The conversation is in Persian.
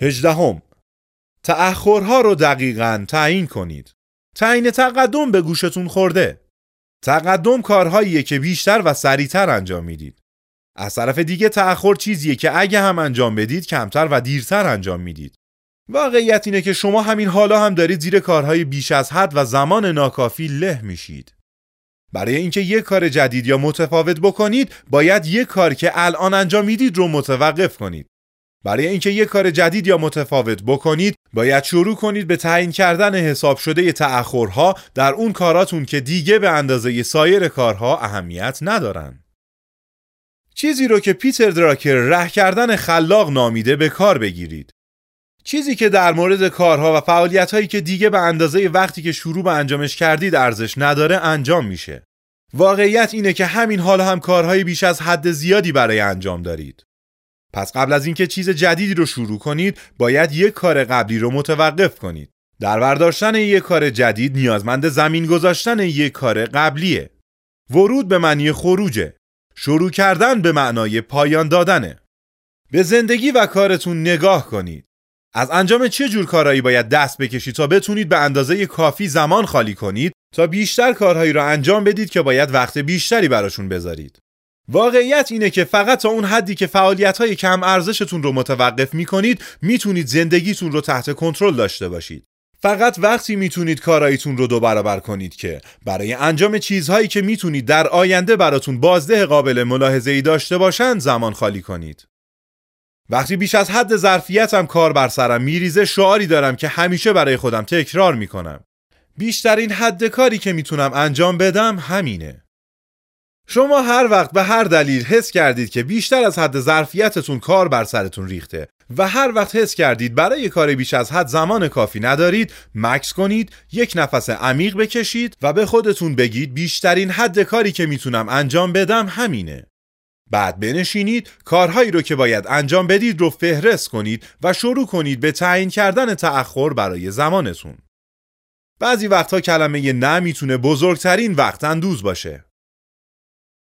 هجدهم تأخرها رو دقیقا تعیین کنید. تعیین تقدم به گوشتون خورده. تقدم کارهاییه که بیشتر و سریعتر انجام می‌دید. از طرف دیگه تأخر چیزیه که اگه هم انجام بدید کمتر و دیرتر انجام می‌دید. واقعیت اینه که شما همین حالا هم دارید زیر کارهای بیش از حد و زمان ناکافی له میشید. برای اینکه یک کار جدید یا متفاوت بکنید باید یک کار که الان انجام می‌دید رو متوقف کنید. برای اینکه یک کار جدید یا متفاوت بکنید باید شروع کنید به تعیین کردن حساب شده تأخرها در اون کاراتون که دیگه به اندازه سایر کارها اهمیت ندارن. چیزی رو که پیتر دراکر ره کردن خلاق نامیده به کار بگیرید. چیزی که در مورد کارها و فعالیت‌هایی که دیگه به اندازه وقتی که شروع به انجامش کردید ارزش نداره انجام میشه. واقعیت اینه که همین حال هم کارهای بیش از حد زیادی برای انجام دارید. پس قبل از اینکه چیز جدیدی رو شروع کنید باید یک کار قبلی رو متوقف کنید. در برداشتن یک کار جدید نیازمند زمین گذاشتن یک کار قبلیه. ورود به معنی خروجه. شروع کردن به معنای پایان دادنه. به زندگی و کارتون نگاه کنید. از انجام چه جور کارهایی باید دست بکشید تا بتونید به اندازه کافی زمان خالی کنید تا بیشتر کارهایی را انجام بدید که باید وقت بیشتری براشون بذارید؟ واقعیت اینه که فقط تا اون حدی که فعالیت های کم ارزشتون رو متوقف می کنید می‌تونید زندگیتون رو تحت کنترل داشته باشید. فقط وقتی می‌تونید کاراییتون رو دو برابر کنید که برای انجام چیزهایی که می‌تونید در آینده براتون بازده قابل ملاحظه ای داشته باشند زمان خالی کنید. وقتی بیش از حد ظرفیتم کار بر سرم میریزه شعاری دارم که همیشه برای خودم تکرار می‌کنم. بیشترین حد کاری که می‌تونم انجام بدم همینه. شما هر وقت به هر دلیل حس کردید که بیشتر از حد ظرفیتتون کار بر سرتون ریخته و هر وقت حس کردید برای کار بیش از حد زمان کافی ندارید مکس کنید یک نفس عمیق بکشید و به خودتون بگید بیشترین حد کاری که می‌تونم انجام بدم همینه. بعد بنشینید کارهایی رو که باید انجام بدید رو فهرست کنید و شروع کنید به تعیین کردن تأخر برای زمانتون. بعضی وقتها کلمه نه می‌تونه بزرگترین وقت اندوز باشه.